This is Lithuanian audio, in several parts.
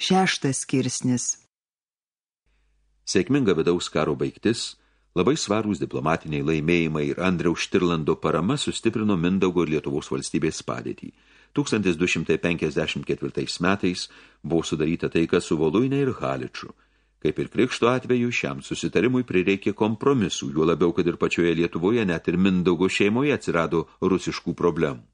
Šeštas skirsnis. Sėkminga vidaus karo baigtis, labai svarūs diplomatiniai laimėjimai ir Andriaus Štirlando parama sustiprino Mindaugo ir Lietuvos valstybės padėtį. 1254 metais buvo sudaryta taika su Voluinė ir Haliču. Kaip ir krikšto atveju, šiam susitarimui prireikė kompromisų, juo labiau, kad ir pačioje Lietuvoje, net ir Mindaugo šeimoje atsirado rusiškų problemų.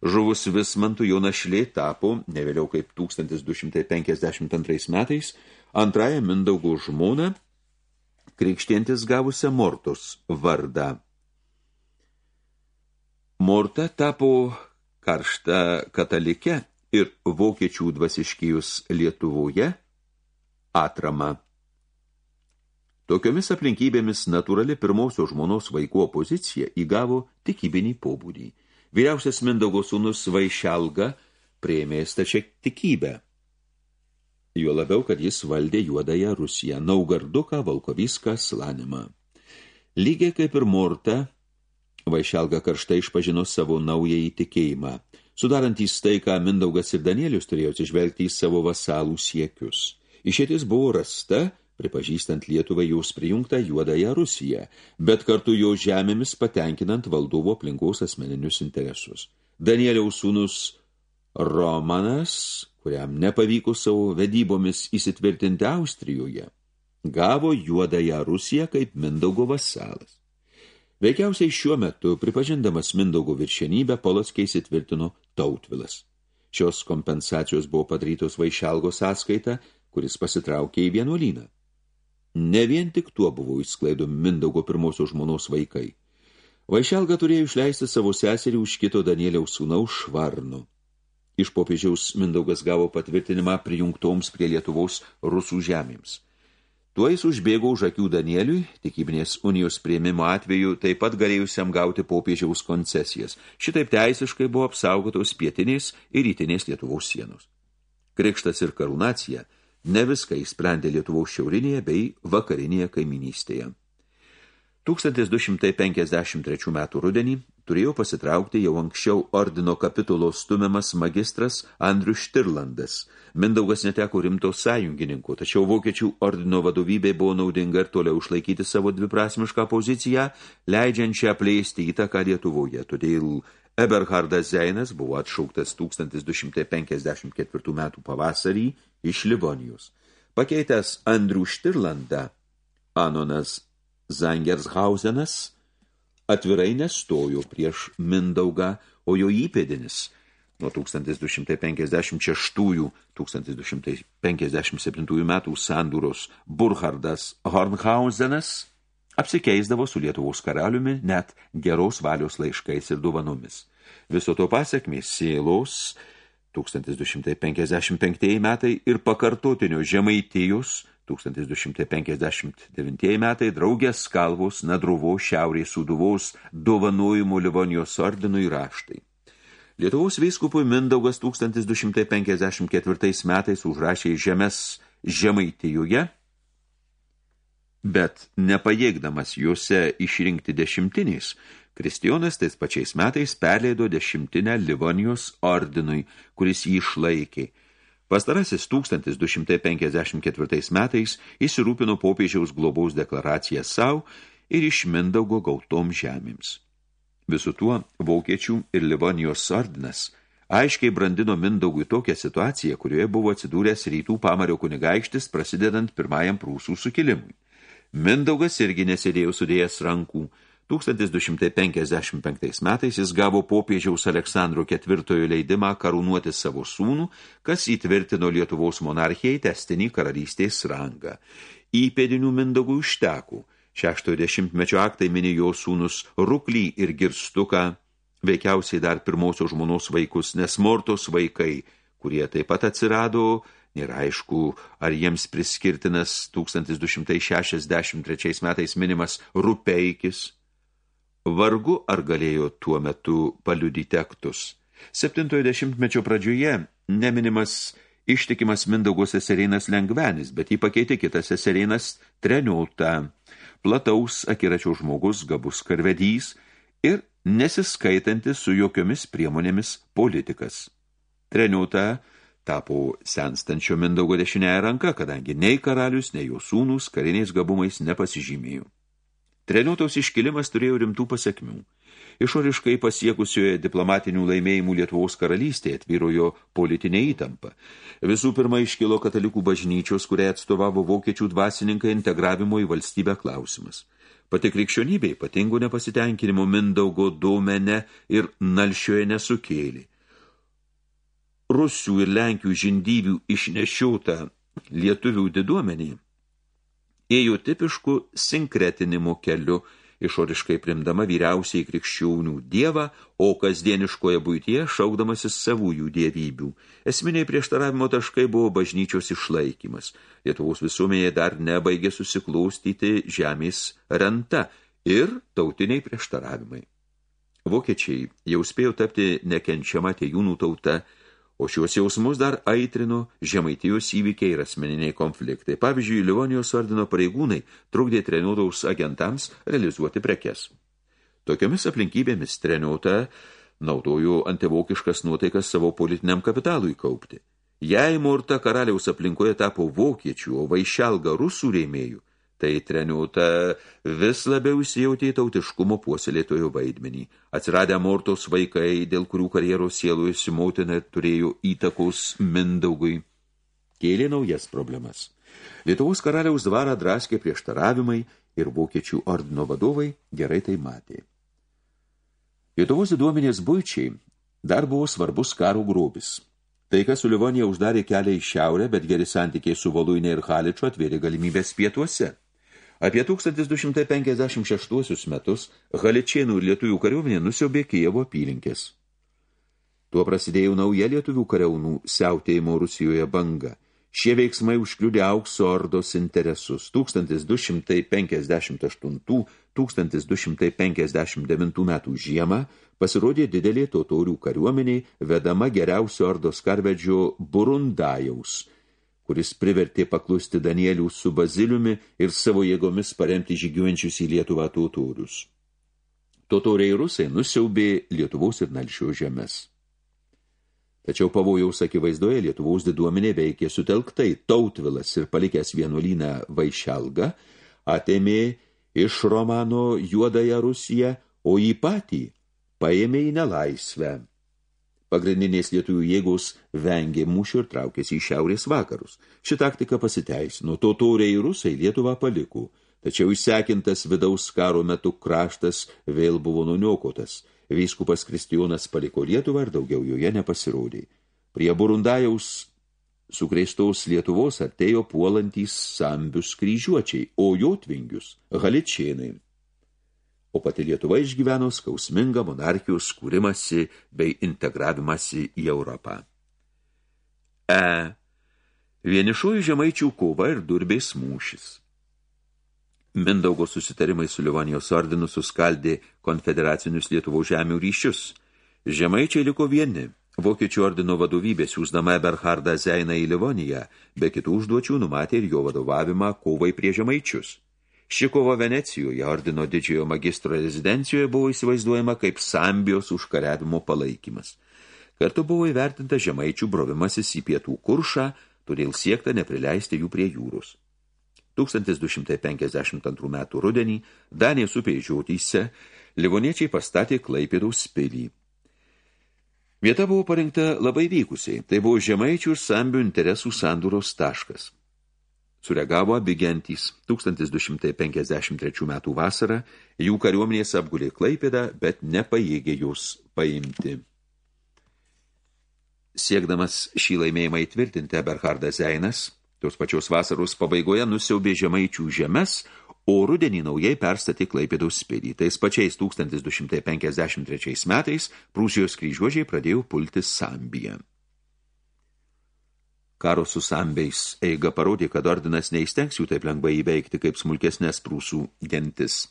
Žuvus Vismantų jo našlė tapo, ne vėliau kaip 1252 metais, antrąją Mindaugo žmoną, krikštientis gavusią Mortos vardą. Morta tapo karšta katalike ir vokiečių dvasiškijus Lietuvoje atrama. Tokiomis aplinkybėmis natūrali pirmosios žmonos vaiko opozicija įgavo tikybinį pobūdį – Vyriausias Mindaugo sūnus Vaišelga prieimė stačią tikybę. Jo labiau, kad jis valdė juodąją Rusiją, Naugarduką, Valkoviską, Slanimą. Lygiai kaip ir Morta, Vaišelga karštai išpažino savo naują įtikėjimą. Sudarantys tai, ką Mindaugas ir Danielius turėjo atsižvelgti į savo vasalų siekius. Išėtis buvo rasta – pripažįstant Lietuvai jos prijungtą juodąją Rusiją, bet kartu jo žemėmis patenkinant valdovo aplinkos asmeninius interesus. Danieliaus sūnus Romanas, kuriam nepavyko savo vedybomis įsitvirtinti Austrijoje, gavo juodąją Rusiją kaip Mindaugo vasalas. Veikiausiai šiuo metu, pripažindamas Mindaugo viršenybę, Polockiai įsitvirtino Tautvilas. Šios kompensacijos buvo padarytos Vaišelgo sąskaita, kuris pasitraukė į vienuolyną. Ne vien tik tuo buvo išsklaidomi Mindaugo pirmosios žmonos vaikai. Vaišelga turėjo išleisti savo seserį už kito Danieliaus sūnaus švarno. Iš popiežiaus Mindaugas gavo patvirtinimą prijungtoms prie Lietuvos rusų žemėms. Tuo jis užbėgo už akių Danieliui, tikybinės unijos prieimimo atveju, taip pat galėjusiam gauti popiežiaus koncesijas. Šitaip teisiškai buvo apsaugotos pietinės ir rytinės Lietuvos sienos. Krikštas ir karūnacija – ne viską įsprendė Lietuvos šiaurinėje bei vakarinėje kaiminystėje. 1253 metų rudenį turėjo pasitraukti jau anksčiau ordino kapitulo stumiamas magistras Andrius Štirlandas. Mindaugas neteko rimto sąjungininkų, tačiau vokiečių ordino vadovybė buvo naudinga ir toliau išlaikyti savo dviprasmišką poziciją, leidžiančią plėsti įtaką Lietuvoje. Todėl Eberhardas Zeinas buvo atšauktas 1254 metų pavasarį iš Livonijos. Pakeitęs Andrių Štirlandą, Anonas Zangershausenas atvirai nestojo prieš Mindaugą, o jo įpėdinis nuo 1256-1257 metų sandūros Burhardas Hornhausenas apsikeisdavo su Lietuvos karaliumi net geros valios laiškais ir duvanomis. Viso to pasiekmės sėlos 1255 metai ir pakartotinio žemaitijos 1259 metai draugės kalvos Nadruvo šiaurės suduvos dovanojimo Livonijos ordinui raštai. Lietuvos vyskupui Mindaugas 1254 metais užrašė žemės Žemaitijoje, bet nepajėgdamas juose išrinkti dešimtiniais, Kristijonas tais pačiais metais perleido dešimtinę Livonijos ordinui, kuris jį išlaikė. Pastarasis 1254 metais įsirūpino popiežiaus globaus deklaraciją savo ir iš Mindaugo gautom žemėms. Visų tuo, Vokiečių ir Livonijos ordinas aiškiai brandino Mindaugui tokią situaciją, kurioje buvo atsidūręs rytų pamario kunigaikštis prasidedant pirmajam prūsų sukilimui. Mindaugas irgi nesėdėjo sudėjęs rankų, 1255 metais jis gavo popiežiaus Aleksandro IV leidimą karūnuoti savo sūnų, kas įtvirtino Lietuvos monarchijai testinį karalystės rangą. Įpėdinių Mindogų užtekų. Šeštojo dešimtmečio aktai mini jo sūnus Ruklį ir Girstuką, veikiausiai dar pirmosios žmonos vaikus, nes Mortos vaikai, kurie taip pat atsirado, nėra aišku, ar jiems priskirtinas 1263 metais minimas Rupeikis, Vargu ar galėjo tuo metu paliudyti aktus. Septintojo dešimtmečio pradžioje neminimas ištikimas Mindaugo sesereinas Lengvenis, bet jį pakeitė kitas sesereinas Treniota, plataus akiračio žmogus, gabus karvedys ir nesiskaitantis su jokiomis priemonėmis politikas. Treniota tapo senstančio Mindaugo dešinėje ranka, kadangi nei karalius, nei jo sūnus kariniais gabumais nepasižymėjo. Treniuotos iškilimas turėjo rimtų pasiekmių. Išoriškai pasiekusioje diplomatinių laimėjimų Lietuvos karalystėje atvyrojo politinė įtampa. Visų pirma iškilo katalikų bažnyčios, kuriai atstovavo vokiečių dvasininkai integravimo į valstybę klausimas. Pati krikščionybė ypatingų nepasitenkinimo Mindaugo domene ir nalšioje nesukėlė. Rusių ir Lenkių žindyvių išnešiauta lietuvių diduomenį ėjo tipišku sinkretinimo keliu, išoriškai primdama vyriausiai krikščionių dievą, o kasdieniškoje būtyje šaukdamasis savųjų dievybių. Esminiai prieštaravimo taškai buvo bažnyčios išlaikymas. Lietuvos visuomenėje dar nebaigė susiklostyti žemės renta ir tautiniai prieštaravimai. Vokiečiai jau spėjo tapti nekenčiama tėjūnų tauta, O šiuos jausmus dar aitrino žemaitijos įvykiai ir asmeniniai konfliktai. Pavyzdžiui, Livonijos ordino pareigūnai trukdė treniuotaus agentams realizuoti prekes. Tokiomis aplinkybėmis treniuota naudojo antivokiškas nuotaikas savo politiniam kapitalui kaupti. Jei Morta karaliaus aplinkoje tapo vokiečių, o vaišelga rusų rėmėjų, Tai treniuota vis labiau įsijautė tautiškumo puoselėtojo vaidmenį. Atsiradę mortos vaikai, dėl kurių karjeros sielojusi motina turėjo įtakos Mindaugui, kėlė naujas problemas. Lietuvos karaliaus dvarą draskė prieštaravimai ir vokiečių ordino vadovai gerai tai matė. Lietuvos diduomenės buičiai dar buvo svarbus karo grobis. Tai, kas su Livonija uždarė kelią į šiaurę, bet geri santykiai su Voluinė ir Haliču atvėrė galimybės pietuose. Apie 1256 metus Haličienų ir lietuvių kariuomenė nusiaubė Kijevo apylinkės. Tuo prasidėjo nauja lietuvių kariaunų siautėjimo Rusijoje banga. Šie veiksmai užkliudė aukso ordos interesus. 1258-1259 metų žiemą pasirodė didelė totorių kariuomeniai vedama geriausio ordos karvedžio Burundajaus – kuris privertė paklusti Danielių su Baziliumi ir savo jėgomis paremti žygiuojančius į Lietuvą totorius. Totoriai rusai nusiaubė Lietuvos ir Nalšio žemės. Tačiau pavojaus akivaizdoje Lietuvos diduomenė veikė sutelktai tautvilas ir palikęs vienuolyną Vaišelgą, atėmė iš Romano juodąją Rusiją, o jį patį paėmė į nelaisvę. Pagrindinės lietuvių jėgos vengė mūšio ir traukėsi į šiaurės vakarus. Ši taktika pasiteisino, totoriai rusai Lietuvą paliko, tačiau išsekintas vidaus karo metu kraštas vėl buvo nuniokotas. Vyskupas Kristijonas paliko Lietuvą ir daugiau joje nepasirodė. Prie Burundajaus sukreistos Lietuvos atėjo puolantys sambius kryžiuočiai, o jotvingius – haličienai o pati Lietuva išgyveno skausmingą monarchijos kūrimasi bei integravimasi į Europą. E. Vienišųjų žemaičių kova ir durbės mūšis. Mindaugo susitarimai su Livonijos ordinu suskaldė konfederacinius Lietuvos žemių ryšius. Žemaičiai liko vieni. Vokiečių ordino vadovybė siūsdama Eberhardą Zeiną į Livoniją, be kitų užduočių numatė ir jo vadovavimą kovai prie žemaičius. Ši kova Venecijoje ordino didžiojo magistro rezidencijoje buvo įsivaizduojama kaip Sambijos užkariavimo palaikymas. Kartu buvo įvertinta žemaičių brovimasis į pietų kuršą, todėl siekta neprileisti jų prie jūros. 1252 metų rudenį Danės upėje žiotyse Livoniečiai pastatė Klaipėdaus pilį. Vieta buvo parinkta labai vykusiai, tai buvo žemaičių ir sambių interesų sandūros taškas. Sureagavo abi gentys. 1253 metų vasarą jų kariuomenės apgulė Klaipėdą, bet nepajėgė jūs paimti. Siekdamas šį laimėjimą įtvirtinti, Eberhardas Zeinas tos pačios vasaros pabaigoje nusiaubė žemaičių žemes, o rudenį naujai perstatė Klaipėdaus spėdį. Tais pačiais 1253 metais Prūsijos kryžiuožiai pradėjo pulti Sambiją. Karo su sambiais eiga parodė, kad ordinas neįstengs jų taip lengvai įveikti kaip smulkesnės prūsų gentis.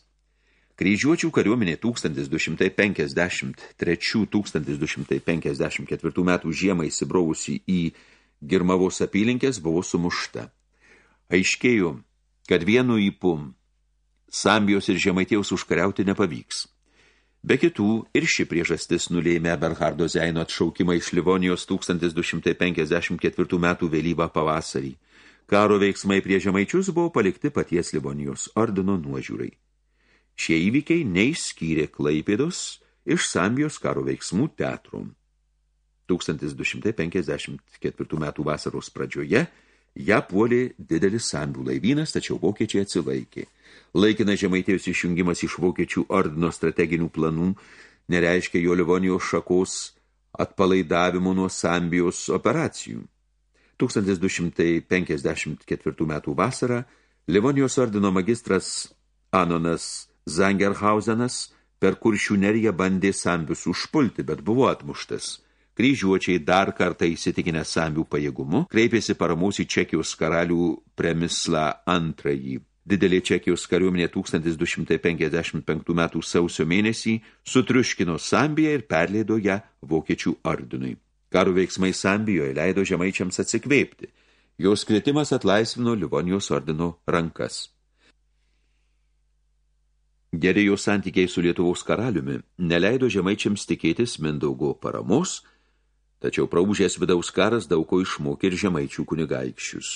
Kryžiuočių kariuomenė 1253-1254 metų žiemą įsibrauvusi į Girmavos apylinkės buvo sumušta. Aiškėjo, kad vienu įpum Sambijos ir Žemaitėjaus užkariauti nepavyks. Be kitų ir ši priežastis nulėmė Bernhardo Zeino atšaukimą iš Livonijos 1254 metų vėlyvą pavasarį. Karo veiksmai prie žemaičius buvo palikti paties Livonijos ordino nuožiūrai. Šie įvykiai neišskyrė Klaipėdos iš Sambijos karo veiksmų teatrum. 1254 metų vasaros pradžioje ją puolė didelis Sambių laivynas, tačiau vokiečiai atsilaikė – Laikina žemaitėjus išjungimas iš vokiečių ordino strateginių planų nereiškia jo Livonijos šakos atpalaidavimo nuo Sambijos operacijų. 1254 metų vasarą Livonijos ordino magistras Anonas Zangerhausenas per kuršių neriją bandė Sambius užpulti, bet buvo atmuštas. Kryžiuočiai dar kartą įsitikinę Sambių pajėgumu kreipėsi paramos į Čekijos karalių Premislą antrąjį. Didelė Čekijos kariuomenė 1255 metų sausio mėnesį sutriuškino Sambiją ir perleido ją vokiečių ordinui. Karo veiksmai Sambijoje leido žemaičiams atsikvėpti. Jos kvietimas atlaisvino Livonijos ordino rankas. Geri jo santykiai su Lietuvos karaliumi neleido žemaičiams tikėtis Mindaugo paramos, tačiau praužęs vidaus karas daug ko išmokė ir žemaičių kunigaikščius.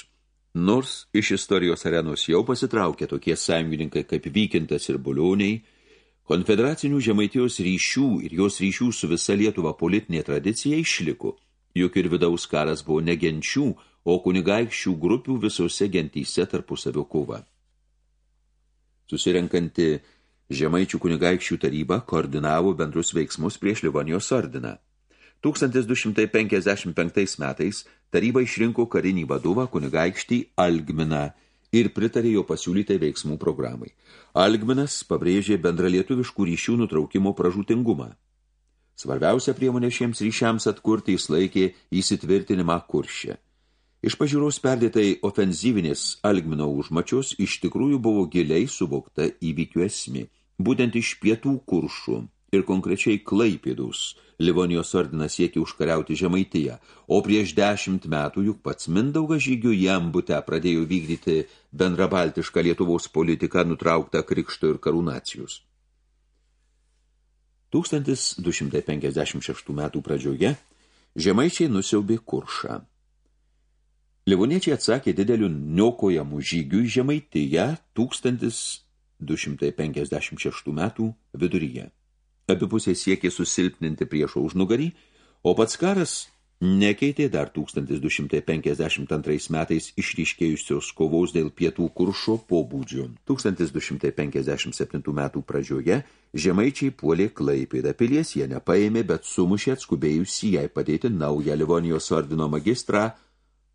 Nors iš istorijos arenos jau pasitraukė tokie sąjungininkai kaip Vykintas ir Bulioniai, konfederacinių žemaitijos ryšių ir jos ryšių su visa Lietuva politinė tradicija išliko, juk ir vidaus karas buvo ne genčių, o kunigaikščių grupių visose gentyse tarpusavio kova. Susirenkanti žemaičių kunigaikščių taryba koordinavo bendrus veiksmus prieš Livonijos ordiną. 1255 metais taryba išrinko karinį vadovą kunigaikštį Algminą ir pritarė jo pasiūlytai veiksmų programai. Algminas pabrėžė bendralietuviškų ryšių nutraukimo pražutingumą. Svarbiausia priemonė šiems ryšiams atkurti jis laikė įsitvirtinimą kuršę. Iš pažiūros perdėtai ofenzyvinės Algmino užmačios iš tikrųjų buvo giliai suvokta įvykių esmė. Būtent iš pietų kuršų ir konkrečiai Klaipėdus Livonijos ordinas siekia užkariauti Žemaitiją, o prieš dešimt metų juk pats Mindaugas žygių jam bute pradėjo vykdyti bendrabaltišką Lietuvos politiką nutrauktą krikšto ir karūnacijus. 1256 metų pradžioje žemaičiai nusiaubė kuršą. Livoniečiai atsakė dideliu niokojamų žygių į Žemaitiją 1256 metų viduryje. Abipusiai siekė susilpninti priešo užnugarį, o pats karas nekeitė dar 1252 metais išryškėjusios kovos dėl pietų kuršo pobūdžio. 1257 metų pradžioje žemaičiai puolė Klaipėdą pilies, jie nepaėmė, bet sumušė atskubėjusi jai padėti naują Livonijos ordino magistrą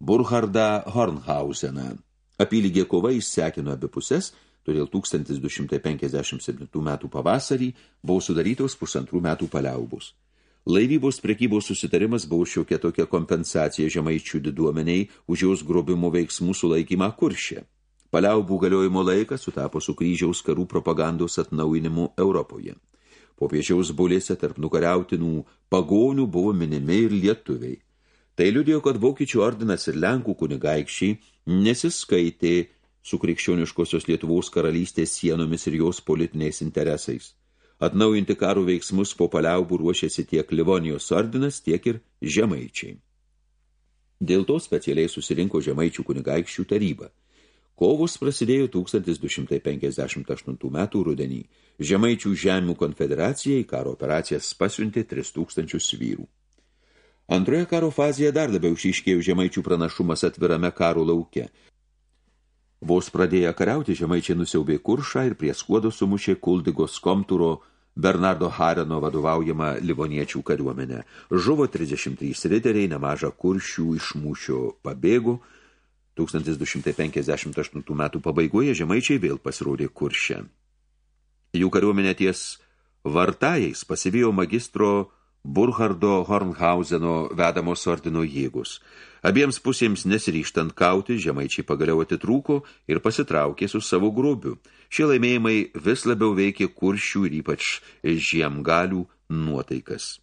Burhardą Hornhauseną. Apylygė kova išsekino abi pusės – todėl 1257 metų pavasarį buvo sudarytos pusantrų metų paliaubus. Laivybos prekybos susitarimas buvo šiokia tokia kompensacija žemaičių diduomeniai už jos grobimo veiksmų sulaikymą kuršė. Paliaubų galiojimo laikas sutapo su kryžiaus karų propagandos atnaujinimu Europoje. Popiežiaus bulėse tarp nukariautinų pagonių buvo minimi ir lietuviai. Tai liudijo, kad vokiečių ordinas ir lenkų kunigaikščiai nesiskaitė su krikščioniškosios Lietuvos karalystės sienomis ir jos politiniais interesais. Atnaujinti karo veiksmus po paliaubų ruošėsi tiek Livonijos ordinas, tiek ir žemaičiai. Dėl to specialiai susirinko žemaičių kunigaikščių taryba. Kovos prasidėjo 1258 metų rudenį. Žemaičių žemių konfederacija į karo operacijas pasiuntė 3000 vyrų. Antroje karo fazėje dar labiau išiškėjo žemaičių pranašumas atvirame karo lauke – Vos pradėję kariauti, žemaičiai nusiaubė kuršą ir prie skuodo sumušė Kuldigos komturo Bernardo Hareno vadovaujama livoniečių kariuomenė. Žuvo 33 riteriai, nemaža kuršių iš mūšio pabėgų. 1258 metų pabaigoje žemaičiai vėl pasirodė kuršę. Jų kariuomenė ties vartajais pasivijo magistro Burhardo Hornhauseno vedamos ordino jėgus. Abiems pusėms nesiryštant kauti, žemaičiai pagaliau atitrūko ir pasitraukė su savo grobiu. Šie laimėjimai vis labiau veikė kuršių ir ypač žiemgalių nuotaikas.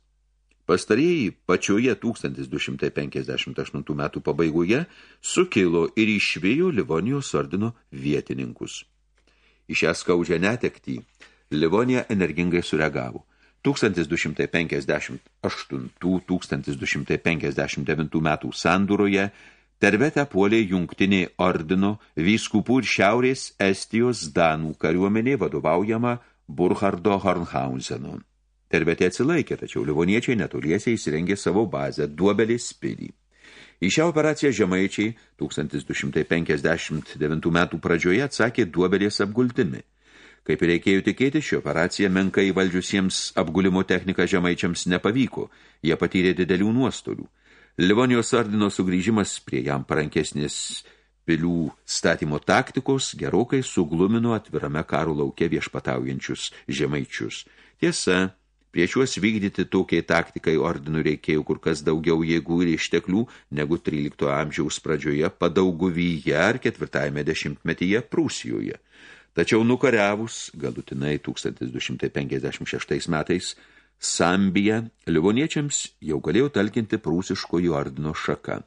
Pastarieji pačioje 1258 metų pabaigoje sukilo ir išvėjo Livonijos ordino vietininkus. Į šią skaudžią netektį Livonija energingai sureagavo – 1258-1259 metų sandūroje Tervete puolė jungtinė ordino vyskupų ir šiaurės Estijos Danų kariuomenė vadovaujama Burhardo Hornhauseno. Tervete atsilaikė, tačiau livoniečiai netoliesiai įsirengė savo bazę duobelės spilį. Į šią operaciją žemaičiai 1259 metų pradžioje atsakė duobelės apgultimi. Kaip ir reikėjo tikėti, ši operacija menkai valdžiusiems apgulimo techniką žemaičiams nepavyko, jie patyrė didelių nuostolių. Livonijos ordino sugrįžimas prie jam parankesnės pilių statymo taktikos gerokai suglumino atvirame karo lauke viešpataujančius žemaičius. Tiesa, prieš juos vykdyti tokiai taktikai ordinų reikėjo kur kas daugiau jėgų ir išteklių negu 13 amžiaus pradžioje padauguvyje ar ketvirtajame dešimtmetyje Prūsijoje. Tačiau nukariavus galutinai 1256 metais Sambija livoniečiams jau galėjo talkinti prūsiškojų ordino šaka.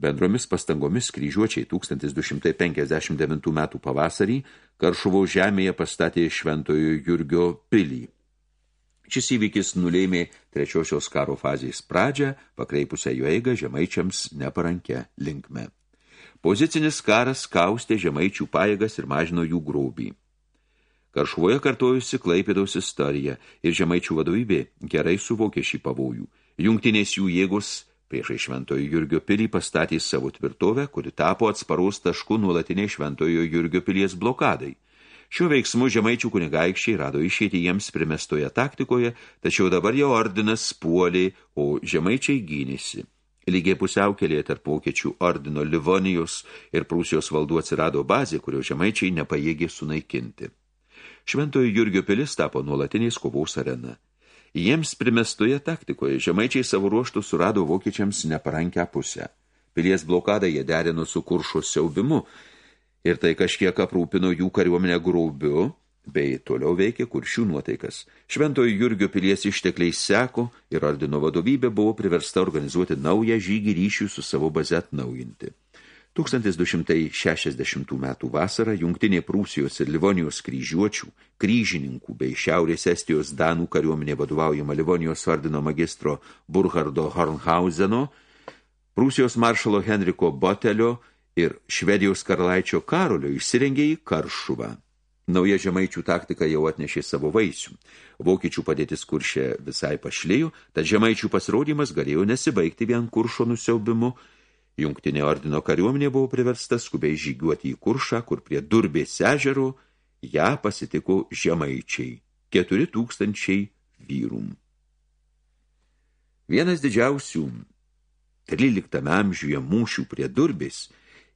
Bendromis pastangomis kryžiuočiai 1259 metų pavasarį Karšuvo žemėje pastatė šventojo Jurgio pilį. Šis įvykis nulėmė trečiosios karo fazės pradžią, pakreipusią jo eigą žemaičiams neparankę linkme. Pozicinis karas kaustė žemaičių pajėgas ir mažino jų grobį. Karšvoje kartojusi Klaipėdaus istorija ir žemaičių vadovybė gerai suvokė šį pavojų. Jungtinės jų jėgos priešai šventojo Jurgio pilį pastatė savo tvirtovę, kuri tapo atsparos tašku nuolatiniai šventojo Jurgio pilies blokadai. Šiuo veiksmu žemaičių kunigaikščiai rado išėti jiems primestoje taktikoje, tačiau dabar jau ordinas puolė, o žemaičiai gynėsi. Lygiai pusiaukelėje tarp vokiečių ordino Livonijos ir Prūsijos valdų atsirado bazė, kurio žemaičiai nepajėgė sunaikinti. Šventojo Jurgio pilis tapo nuolatiniais kovos arena. Jiems primestoje taktikoje žemaičiai savo ruoštų surado vokiečiams neparankę pusę. Pilies blokadą jie derino su kuršo siaubimu ir tai kažkiek aprūpino jų kariuomenę graubiu, bei toliau veikė kuršių nuotaikas. Šventojo Jurgio pilies ištekliai seko ir ordino vadovybė buvo priversta organizuoti naują žygį ryšių su savo baze atnaujinti. 1260 metų vasarą jungtinė Prūsijos ir Livonijos kryžiuočių, kryžininkų bei Šiaurės Estijos Danų kariuomenė vadovaujama Livonijos ordino magistro Burhardo Hornhauseno, Prūsijos maršalo Henriko Botelio ir Švedijos karalaičio Karolio išsirengė į Karšuvą. Nauja žemaičių taktika jau atnešė savo vaisių. Vokiečių padėtis kuršė visai pašlėjo, tad žemaičių pasirodymas galėjo nesibaigti vien kuršo nusiaubimu Jungtinė ordino kariuomenė buvo priversta skubiai žygiuoti į kuršą, kur prie durbės ežero ją pasitiko žemaičiai, keturi tūkstančiai vyrų. Vienas didžiausių 13 amžiuje mūšių prie durbės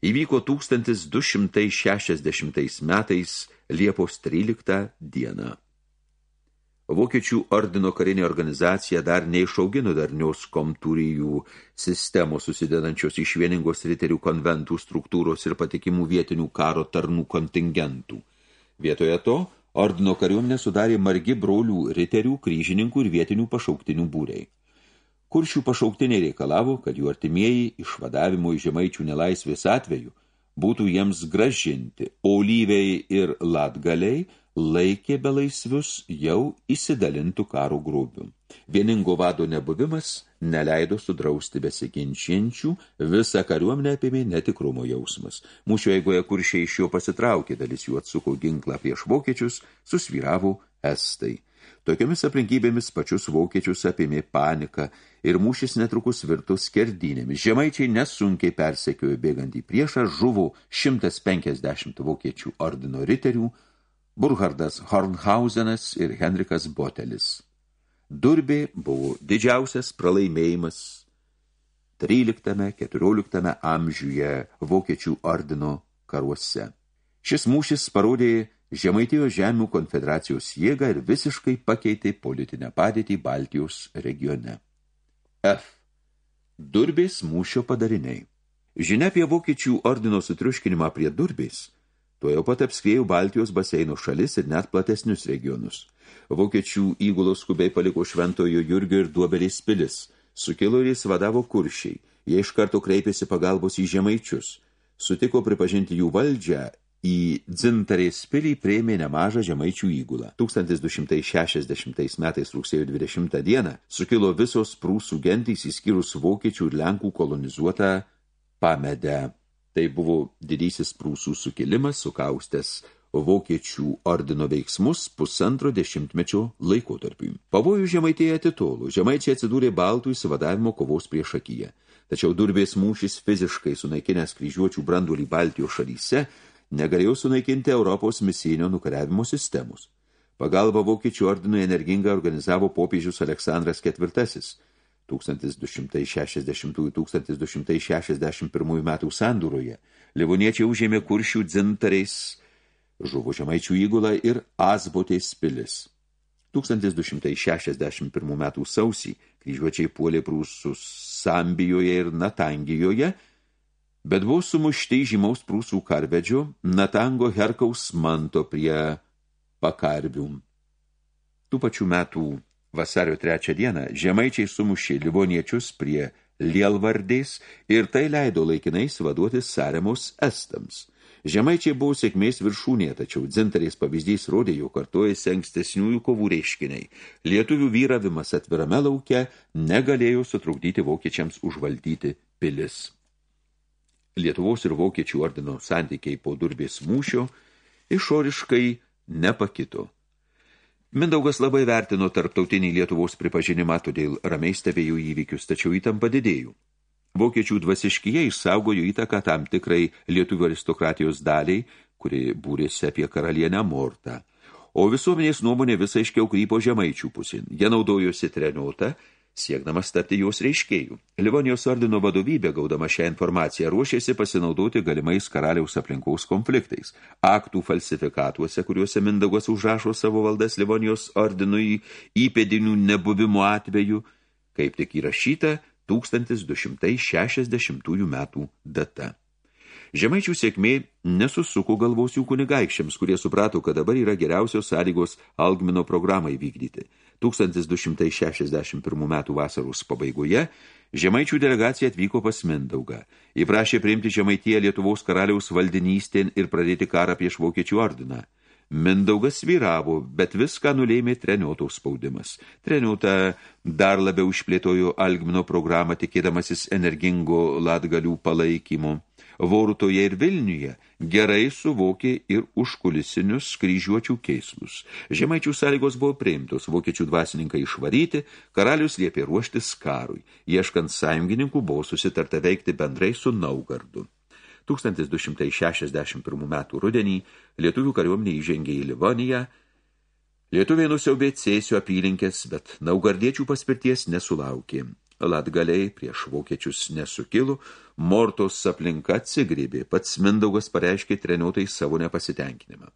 įvyko 1260 metais Liepos 13 dieną. Vokiečių ordino karinė organizacija dar neišaugino darnios komtūrijų sistemos susidedančios iš vieningos riterių konventų struktūros ir patikimų vietinių karo tarnų kontingentų. Vietoje to, ordino kariuomenė sudarė margi brolių riterių, kryžininkų ir vietinių pašauktinių būriai. Kuršių pašauktiniai reikalavo, kad jų artimieji išvadavimo į žemaičių nelaisvės atveju būtų jiems gražinti, o lyviai ir latgaliai – laikė belaisvius jau įsidalintų karo grobių. Vieningo vado nebuvimas neleido sudrausti besiginčiančių, visą kariuomenę apėmė netikrumo jausmas. Mūšio eigoje kuršiai iš jo pasitraukė, dalis jų atsuko ginklą prieš vokiečius, susvyravo estai. Tokiomis aplinkybėmis pačius vokiečius apėmė panika ir mūšis netrukus virto skerdynėmis. Žemaičiai nesunkiai persekiojo bėgantį priešą, žuvo 150 vokiečių ordino riterių, Burhardas Hornhausenas ir Henrikas Botelis. Durbė buvo didžiausias pralaimėjimas 13-14 amžiuje vokiečių ordino karuose. Šis mūšis parodė Žemaitijos žemių konfederacijos jėgą ir visiškai pakeitė politinę padėtį Baltijos regione. F. Durbės mūšio padariniai. Žinia apie vokiečių ordino sutriuškinimą prie Durbės – Tuo jau pat apskrėjo Baltijos baseino šalis ir net platesnius regionus. Vokiečių įgulos skubiai paliko šventojo Jurgio ir duobelės pilis. Sukilo ir jis vadavo kuršiai. Jie iš karto kreipėsi pagalbos į žemaičius. Sutiko pripažinti jų valdžią į Dzintarės pilį prieimė nemažą žemaičių įgulą. 1260 metais rugsėjo 20 dieną sukilo visos prūsų gentys įskyrus vokiečių ir lenkų kolonizuotą pamedę. Tai buvo didysis prūsų sukilimas, sukaustęs vokiečių ordino veiksmus pusantro dešimtmečio laikotarpiui. Pavojų žemaitėje atitolo, žemaičiai atsidūrė baltų įsivadavimo kovos prieš akiją. Tačiau durbės mūšis fiziškai sunaikinęs kryžiuočių branduolį Baltijos šalyse negalėjo sunaikinti Europos misijinio nukariavimo sistemos. Pagalba Vokiečių ordinui energingą organizavo popiežius Aleksandras IV 1260-1261 metų sandūroje. Livoniečiai užėmė kuršių dzintariais, žuvo žemaičių įgulą ir Azbotės pilis. 1261 metų sausį kryžiuočiai puolė prūsus Sambijoje ir Natangijoje – bet buvo sumušti žymaus prūsų karvedžio Natango Herkaus manto prie pakarbių. Tų pačių metų vasario trečią dieną žemaičiai sumušė livoniečius prie lielvardės ir tai leido laikinai svaduoti Saremos estams. Žemaičiai buvo sėkmės viršūnė, tačiau dzintarės pavyzdys rodė, jo kartojasi ankstesniųjų kovų reiškiniai. Lietuvių vyravimas atvirame lauke negalėjo sutrukdyti vokiečiams užvaldyti pilis. Lietuvos ir Vokiečių ordino santykiai po durbės mūšio išoriškai nepakito. Mindaugas labai vertino tarptautinį Lietuvos pripažinimą, todėl ramiai stebėjo įvykius, tačiau įtampa didėjų. Vokiečių dvasiškyje išsaugojo įtaką tam tikrai lietuvių aristokratijos daliai, kuri būrėsi apie karalienę Mortą. O visuomenės nuomonė visai aiškiau krypo žemaičių pusin. Jie naudojosi treniotą siekdamas tapti jos reiškėjų. Livonijos ordino vadovybė, gaudama šią informaciją, ruošėsi pasinaudoti galimais karaliaus aplinkaus konfliktais. Aktų falsifikatuose, kuriuose Mindaugas užrašo savo valdas Livonijos ordinui įpėdinių nebuvimo atveju, kaip tik įrašyta 1260 metų data. Žemaičių sėkmė nesusuko galvos jų kunigaikščiams, kurie suprato, kad dabar yra geriausios sąlygos Algmino programai vykdyti – 1261 metų vasaros pabaigoje Žemaičių delegacija atvyko pas Mindaugą. Įprašė priimti Žemaitiją Lietuvos karaliaus valdinystėn ir pradėti karą prieš Vokiečių ordiną. Mindaugas vyravo, bet viską nulėmė treniotaus spaudimas. Treniota dar labiau išplėtojo Algmino programą, tikėdamasis energingo latgalių palaikymo. Vorutoje ir Vilniuje gerai suvokė ir užkulisinius kryžiuočių keislus. Žemaičių sąlygos buvo priimtos, vokiečių dvasininkai išvaryti, karalius liepė ruoštis karui. Ieškant sąjungininkų buvo susitarta veikti bendrai su Naugardu. 1261 metų rudenį lietuvių kariuomenė įžengė į Livoniją, Lietuviai nusiaubė Cėsio apylinkės, bet naugardiečių paspirties nesulaukė. Latgaliai prieš vokiečius nesukilo, Mortos aplinka atsigrėbė, pats Mindaugas pareiškė treniuotai savo nepasitenkinimą.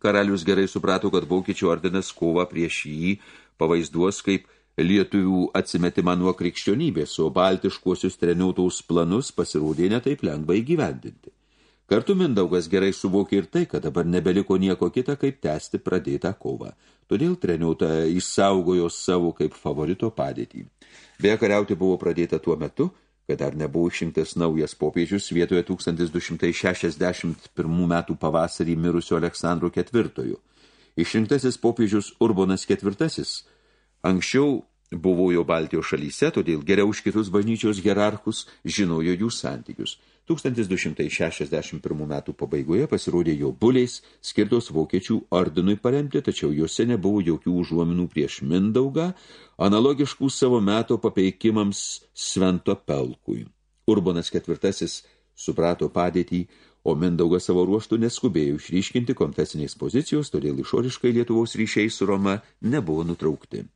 Karalius gerai suprato, kad vokiečių ordinas kova prieš jį pavaizduos kaip lietuvių atsimetimą nuo krikščionybės, o baltiškuosius treniuotaus planus pasirodė netaip lengva įgyvendinti. Kartu Mindaugas gerai suvokė ir tai, kad dabar nebeliko nieko kita, kaip tęsti pradėtą kovą. Todėl treniuota išsaugojo savo kaip favorito padėtį. Beje, kariauti buvo pradėta tuo metu, kad dar nebuvo išrinktas naujas popiežius vietoje 1261 metų pavasarį mirusio Aleksandro IV. Išrinktasis popiežius Urbonas IV. Anksčiau buvo jo Baltijos šalyse, todėl geriau už kitus bažnyčios hierarchus žinojo jų santykius – 1261 metų pabaigoje pasirodė jo buliais, skirtos vokiečių ordinui paremti, tačiau juose nebuvo jokių užuominų prieš Mindaugą, analogiškų savo meto papeikimams Svento Pelkui. Urbonas IV suprato padėtį, o Mindaugas savo ruoštų neskubėjo išryškinti konfesinės pozicijos, todėl išoriškai Lietuvos ryšiai su Roma nebuvo nutraukti.